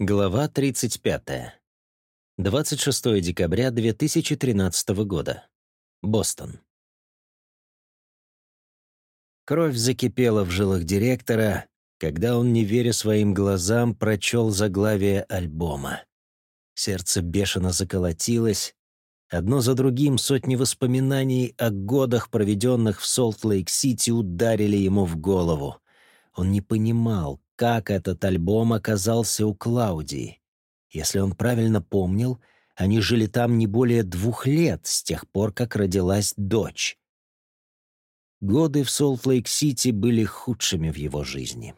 Глава 35. 26 декабря 2013 года. Бостон. Кровь закипела в жилах директора, когда он, не веря своим глазам, прочел заглавие альбома. Сердце бешено заколотилось. Одно за другим сотни воспоминаний о годах, проведенных в Солт-Лейк-Сити, ударили ему в голову. Он не понимал, как этот альбом оказался у Клаудии. Если он правильно помнил, они жили там не более двух лет с тех пор, как родилась дочь. Годы в Солт-Лейк-Сити были худшими в его жизни.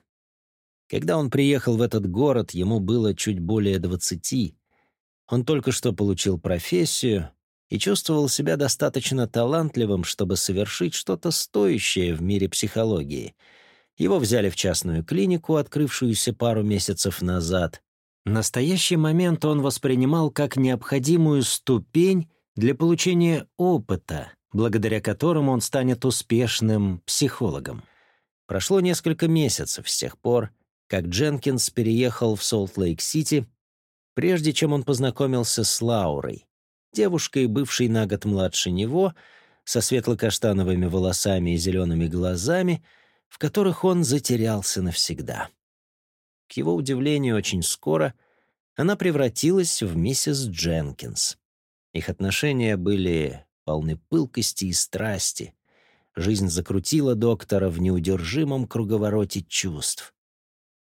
Когда он приехал в этот город, ему было чуть более двадцати. Он только что получил профессию и чувствовал себя достаточно талантливым, чтобы совершить что-то стоящее в мире психологии — его взяли в частную клинику, открывшуюся пару месяцев назад. Настоящий момент он воспринимал как необходимую ступень для получения опыта, благодаря которому он станет успешным психологом. Прошло несколько месяцев с тех пор, как Дженкинс переехал в Солт-Лейк-Сити, прежде чем он познакомился с Лаурой, девушкой, бывшей на год младше него, со светло-каштановыми волосами и зелеными глазами — в которых он затерялся навсегда. К его удивлению, очень скоро она превратилась в миссис Дженкинс. Их отношения были полны пылкости и страсти. Жизнь закрутила доктора в неудержимом круговороте чувств.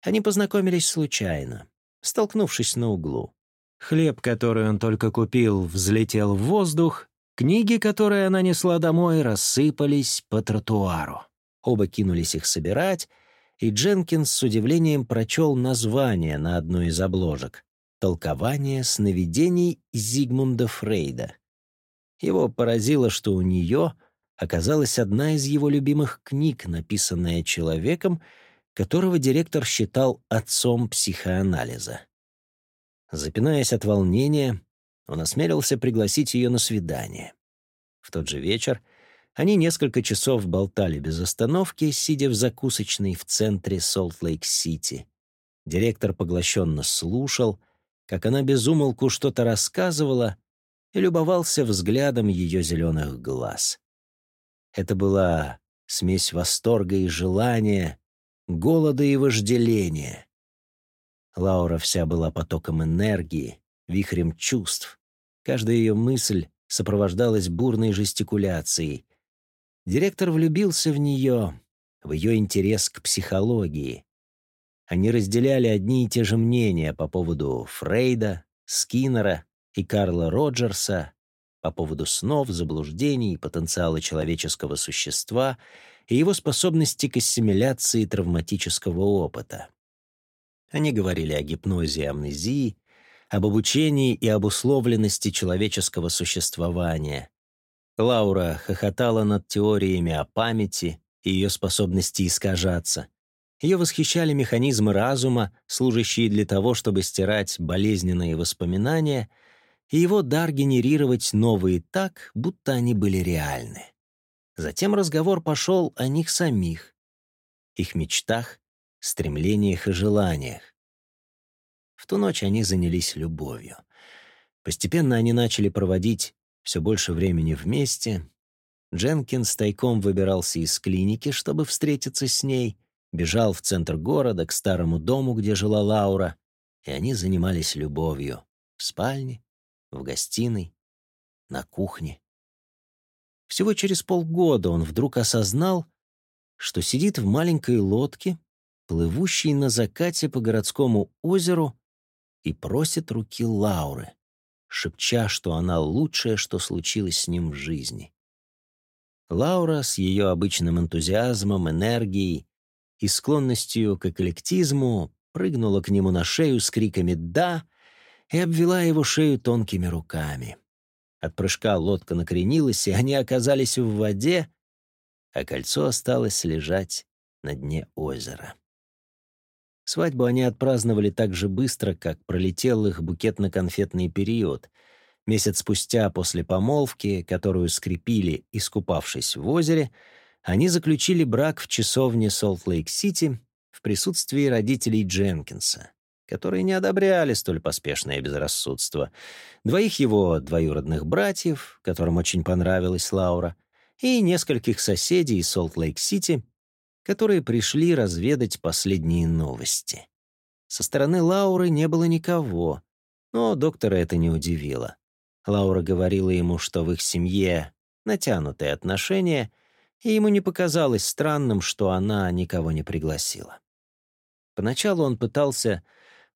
Они познакомились случайно, столкнувшись на углу. Хлеб, который он только купил, взлетел в воздух, книги, которые она несла домой, рассыпались по тротуару. Оба кинулись их собирать, и Дженкинс с удивлением прочел название на одной из обложек «Толкование сновидений Зигмунда Фрейда». Его поразило, что у нее оказалась одна из его любимых книг, написанная человеком, которого директор считал отцом психоанализа. Запинаясь от волнения, он осмелился пригласить ее на свидание. В тот же вечер они несколько часов болтали без остановки, сидя в закусочной в центре Солт-Лейк-Сити. Директор поглощенно слушал, как она безумолку что-то рассказывала, и любовался взглядом ее зеленых глаз. Это была смесь восторга и желания, голода и вожделения. Лаура вся была потоком энергии, вихрем чувств. Каждая ее мысль сопровождалась бурной жестикуляцией, Директор влюбился в нее, в ее интерес к психологии. Они разделяли одни и те же мнения по поводу Фрейда, Скиннера и Карла Роджерса, по поводу снов, заблуждений потенциала человеческого существа и его способности к ассимиляции травматического опыта. Они говорили о гипнозе и амнезии, об обучении и обусловленности человеческого существования, Лаура хохотала над теориями о памяти и ее способности искажаться. Ее восхищали механизмы разума, служащие для того, чтобы стирать болезненные воспоминания, и его дар генерировать новые так, будто они были реальны. Затем разговор пошел о них самих, их мечтах, стремлениях и желаниях. В ту ночь они занялись любовью. Постепенно они начали проводить все больше времени вместе. Дженкинс тайком выбирался из клиники, чтобы встретиться с ней, бежал в центр города, к старому дому, где жила Лаура, и они занимались любовью в спальне, в гостиной, на кухне. Всего через полгода он вдруг осознал, что сидит в маленькой лодке, плывущей на закате по городскому озеру, и просит руки Лауры шепча, что она лучшее, что случилось с ним в жизни. Лаура с ее обычным энтузиазмом, энергией и склонностью к эклектизму прыгнула к нему на шею с криками «Да!» и обвела его шею тонкими руками. От прыжка лодка накренилась, и они оказались в воде, а кольцо осталось лежать на дне озера. Свадьбу они отпраздновали так же быстро, как пролетел их букетно-конфетный период. Месяц спустя после помолвки, которую скрепили, искупавшись в озере, они заключили брак в часовне Солт-Лейк-Сити в присутствии родителей Дженкинса. которые не одобряли столь поспешное безрассудство, двоих его двоюродных братьев, которым очень понравилась Лаура, и нескольких соседей из Солт-Лейк-Сити, которые пришли разведать последние новости. Со стороны Лауры не было никого, но доктора это не удивило. Лаура говорила ему, что в их семье натянутые отношения, и ему не показалось странным, что она никого не пригласила. Поначалу он пытался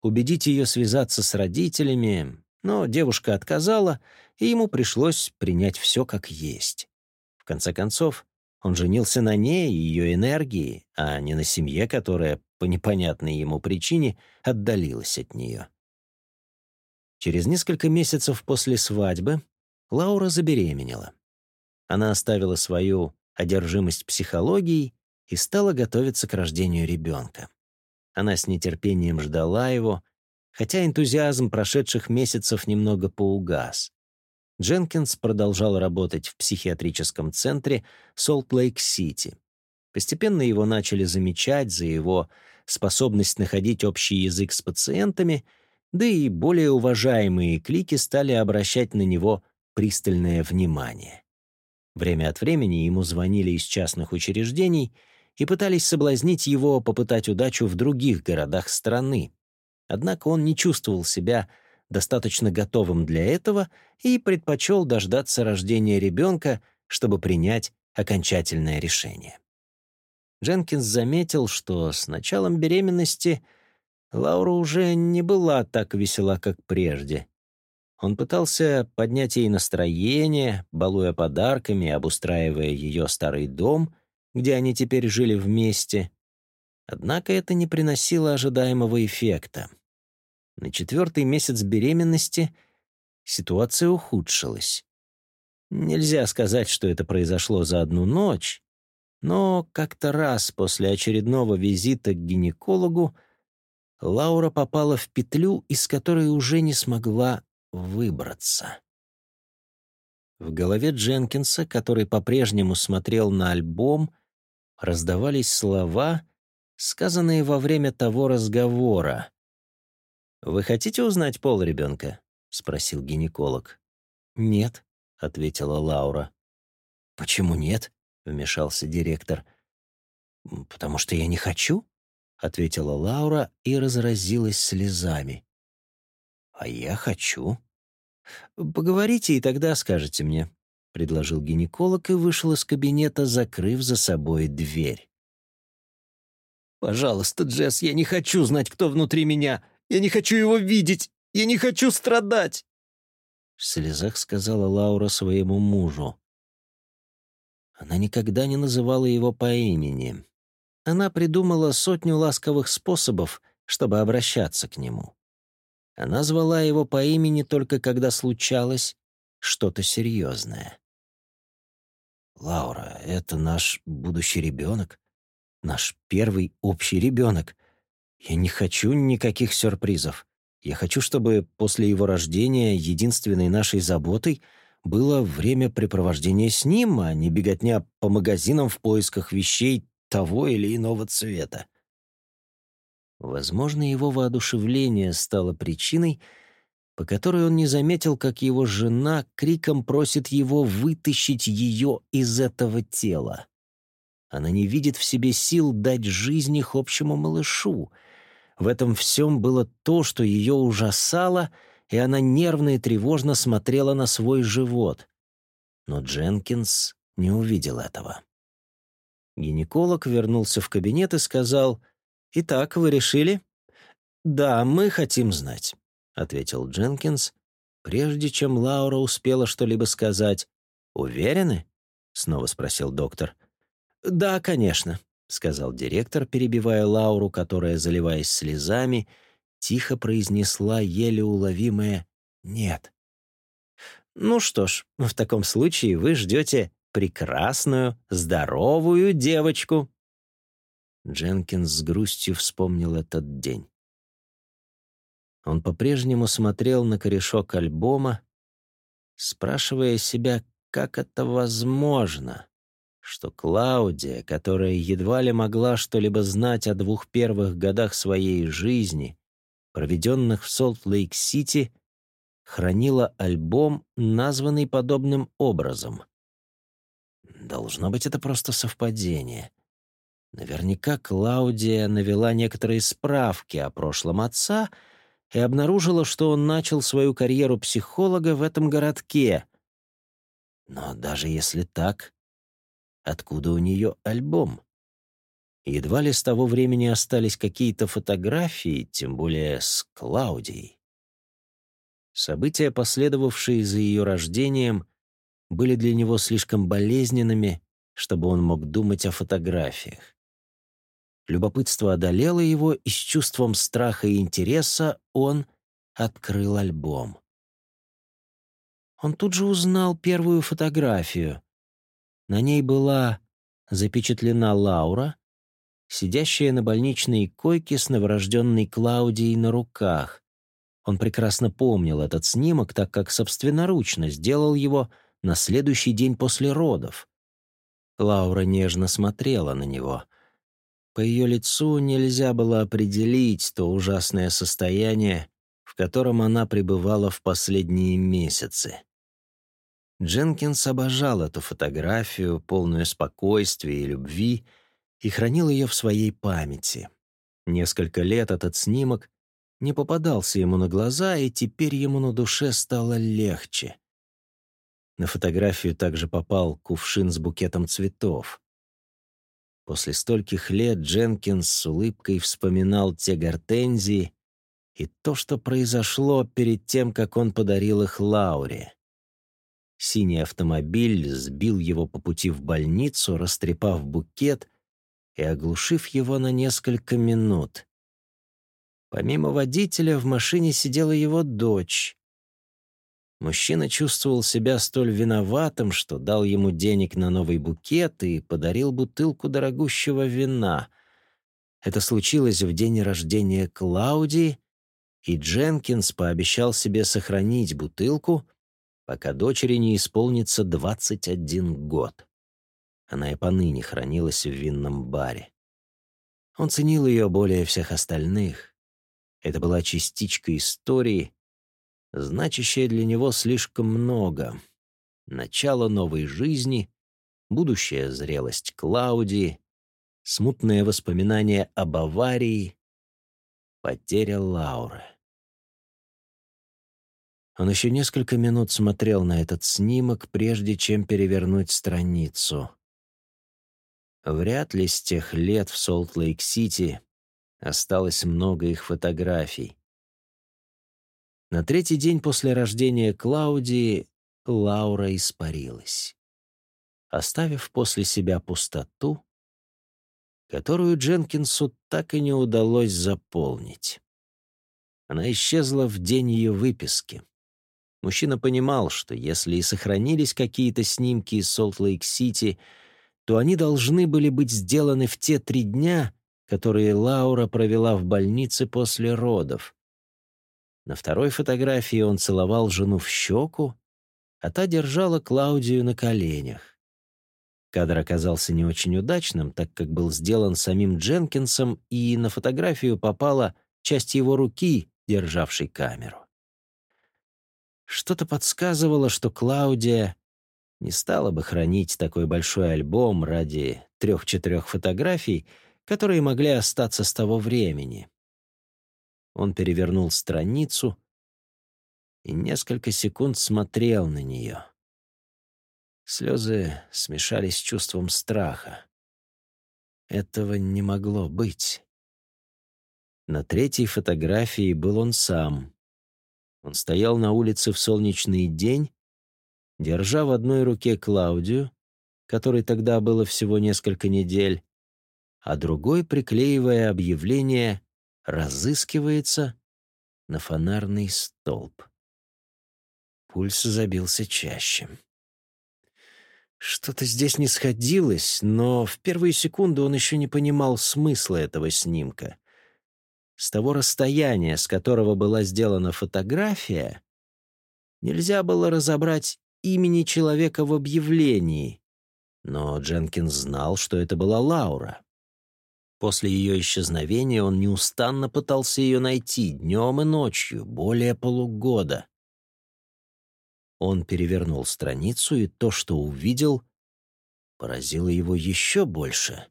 убедить ее связаться с родителями, но девушка отказала, и ему пришлось принять все как есть. В конце концов, он женился на ней и ее энергии, а не на семье, которая, по непонятной ему причине, отдалилась от нее. Через несколько месяцев после свадьбы Лаура забеременела. Она оставила свою одержимость психологией и стала готовиться к рождению ребенка. Она с нетерпением ждала его, хотя энтузиазм прошедших месяцев немного поугас. Дженкинс продолжал работать в психиатрическом центре Солт-Лейк-Сити. Постепенно его начали замечать за его способность находить общий язык с пациентами, да и более уважаемые клики стали обращать на него пристальное внимание. Время от времени ему звонили из частных учреждений — и пытались соблазнить его попытать удачу в других городах страны. Однако он не чувствовал себя достаточно готовым для этого и предпочел дождаться рождения ребенка, чтобы принять окончательное решение. Дженкинс заметил, что с началом беременности Лаура уже не была так весела, как прежде. Он пытался поднять ей настроение, балуя подарками, обустраивая ее старый дом — где они теперь жили вместе. Однако это не приносило ожидаемого эффекта. На четвертый месяц беременности ситуация ухудшилась. Нельзя сказать, что это произошло за одну ночь, но как-то раз после очередного визита к гинекологу Лаура попала в петлю, из которой уже не смогла выбраться. В голове Дженкинса, который по-прежнему смотрел на альбом, раздавались слова, сказанные во время того разговора. «Вы хотите узнать пол ребенка?» — спросил гинеколог. «Нет», — ответила Лаура. «Почему нет?» — вмешался директор. «Потому что я не хочу», — ответила Лаура и разразилась слезами. «А я хочу», «Поговорите, и тогда скажете мне», — предложил гинеколог и вышел из кабинета, закрыв за собой дверь. «Пожалуйста, Джесс, я не хочу знать, кто внутри меня. Я не хочу его видеть. Я не хочу страдать!» В слезах сказала Лаура своему мужу. Она никогда не называла его по имени. Она придумала сотню ласковых способов, чтобы обращаться к нему. Она звала его по имени только когда случалось что-то серьезное. «Лаура, это наш будущий ребенок, наш первый общий ребенок. Я не хочу никаких сюрпризов. Я хочу, чтобы после его рождения единственной нашей заботой было времяпрепровождение с ним, а не беготня по магазинам в поисках вещей того или иного цвета. Возможно, его воодушевление стало причиной, по которой он не заметил, как его жена криком просит его вытащить ее из этого тела. Она не видит в себе сил дать жизнь их общему малышу. В этом всем было то, что ее ужасало, и она нервно и тревожно смотрела на свой живот. Но Дженкинс не увидел этого. Гинеколог вернулся в кабинет и сказал — «Итак, вы решили?» «Да, мы хотим знать», — ответил Дженкинс, прежде чем Лаура успела что-либо сказать. «Уверены?» — снова спросил доктор. «Да, конечно», — сказал директор, перебивая Лауру, которая, заливаясь слезами, тихо произнесла еле уловимое «нет». «Ну что ж, в таком случае вы ждете прекрасную, здоровую девочку», Дженкинс с грустью вспомнил этот день. Он по-прежнему смотрел на корешок альбома, спрашивая себя, как это возможно, что Клаудия, которая едва ли могла что-либо знать о двух первых годах своей жизни, проведенных в Солт-Лейк-Сити, хранила альбом, названный подобным образом. Должно быть, это просто совпадение. Наверняка Клаудия навела некоторые справки о прошлом отца и обнаружила, что он начал свою карьеру психолога в этом городке. Но даже если так, откуда у нее альбом? Едва ли с того времени остались какие-то фотографии, тем более с Клаудией. События, последовавшие за ее рождением, были для него слишком болезненными, чтобы он мог думать о фотографиях. Любопытство одолело его, и с чувством страха и интереса он открыл альбом. Он тут же узнал первую фотографию. На ней была запечатлена Лаура, сидящая на больничной койке с новорожденной Клаудией на руках. Он прекрасно помнил этот снимок, так как собственноручно сделал его на следующий день после родов. Лаура нежно смотрела на него. По ее лицу нельзя было определить то ужасное состояние, в котором она пребывала в последние месяцы. Дженкинс обожал эту фотографию, полную спокойствия и любви, и хранил ее в своей памяти. Несколько лет этот снимок не попадался ему на глаза, и теперь ему на душе стало легче. На фотографию также попал кувшин с букетом цветов. После стольких лет Дженкинс с улыбкой вспоминал те гортензии и то, что произошло перед тем, как он подарил их Лауре. Синий автомобиль сбил его по пути в больницу, растрепав букет и оглушив его на несколько минут. Помимо водителя в машине сидела его дочь. Мужчина чувствовал себя столь виноватым, что дал ему денег на новый букет и подарил бутылку дорогущего вина. Это случилось в день рождения Клаудии, и Дженкинс пообещал себе сохранить бутылку, пока дочери не исполнится 21 год. Она и поныне хранилась в винном баре. Он ценил ее более всех остальных. Это была частичка истории, значащая для него слишком много. Начало новой жизни, будущая зрелость Клаудии, смутные воспоминания об аварии, потеря Лауры. Он еще несколько минут смотрел на этот снимок, прежде чем перевернуть страницу. Вряд ли с тех лет в Солт-Лейк-Сити осталось много их фотографий. На третий день после рождения Клаудии Лаура испарилась, оставив после себя пустоту, которую Дженкинсу так и не удалось заполнить. Она исчезла в день ее выписки. Мужчина понимал, что если и сохранились какие-то снимки из Солт-Лейк-Сити — то они должны были быть сделаны в те три дня, которые Лаура провела в больнице после родов. На второй фотографии он целовал жену в щеку, а та держала Клаудию на коленях. Кадр оказался не очень удачным, так как был сделан самим Дженкинсом, и на фотографию попала часть его руки, державшей камеру. Что-то подсказывало, что Клаудия не стала бы хранить такой большой альбом ради трех-четырех фотографий, которые могли остаться с того времени. Он перевернул страницу и несколько секунд смотрел на нее. Слезы смешались с чувством страха. Этого не могло быть. На третьей фотографии был он сам. Он стоял на улице в солнечный день держа в одной руке Клаудию, которой тогда было всего несколько недель, а другой приклеивая объявление «Разыскивается» на фонарный столб. Пульс забился чаще. Что-то здесь не сходилось, но в первые секунды он еще не понимал смысла этого снимка. С того расстояния, с которого была сделана фотография, нельзя было разобрать имени человека в объявлении, но Дженкинс знал, что это была Лаура. После ее исчезновения он неустанно пытался ее найти днем и ночью, более полугода. Он перевернул страницу, и то, что увидел, поразило его еще больше.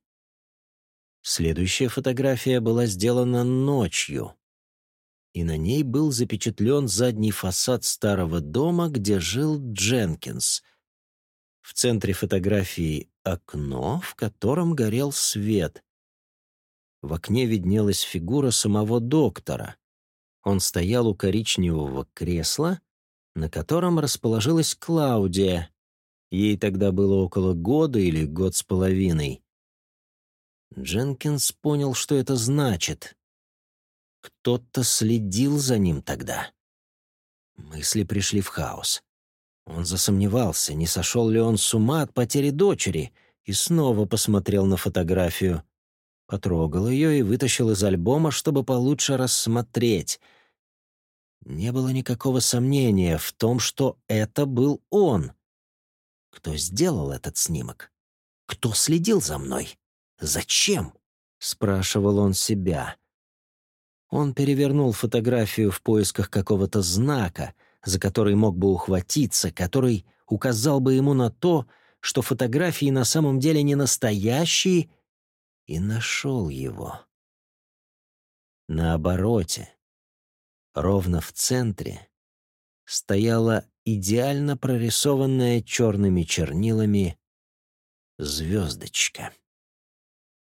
Следующая фотография была сделана ночью, и на ней был запечатлен задний фасад старого дома, где жил Дженкинс. В центре фотографии окно, в котором горел свет. В окне виднелась фигура самого доктора. Он стоял у коричневого кресла, на котором расположилась Клаудия. Ей тогда было около года или год с половиной. Дженкинс понял, что это значит. Кто-то следил за ним тогда. Мысли пришли в хаос. Он засомневался, не сошел ли он с ума от потери дочери, и снова посмотрел на фотографию потрогал ее и вытащил из альбома, чтобы получше рассмотреть. Не было никакого сомнения в том, что это был он. Кто сделал этот снимок? Кто следил за мной? Зачем? спрашивал он себя. Он перевернул фотографию в поисках какого-то знака, за который мог бы ухватиться, который указал бы ему на то, что фотографии на самом деле не настоящие и нашел его. На обороте, ровно в центре, стояла идеально прорисованная черными чернилами звездочка.